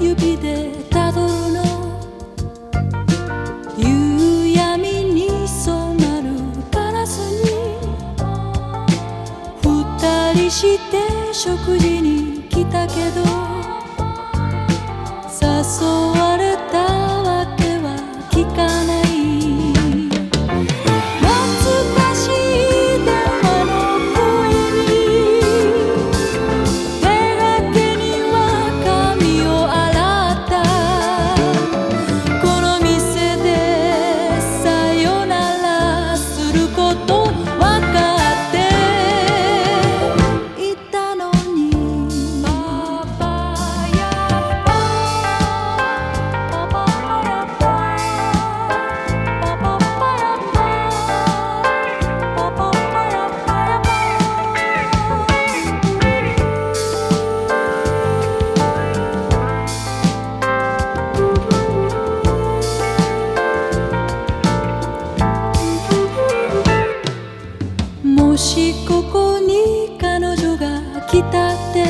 ゆりでたどるのにそまるガラスに。ふたりして食事に来たけど誘わしここに彼女が来たって。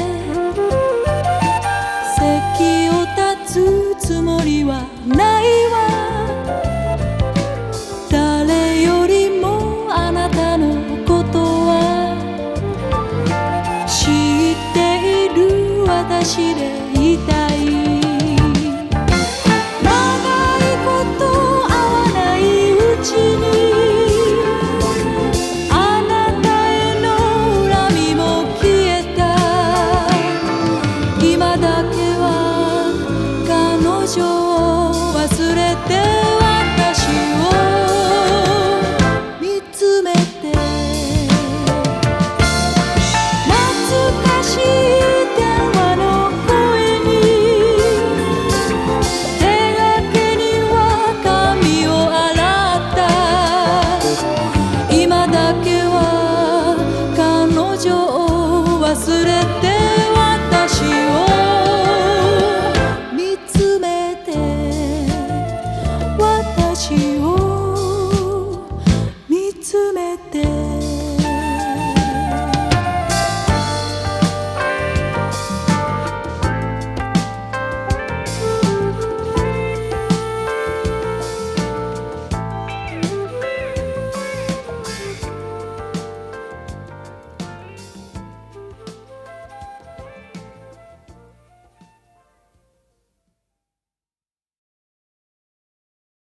席を立つつもりはないわ。誰よりもあなたのことは知っている私で。場を忘れて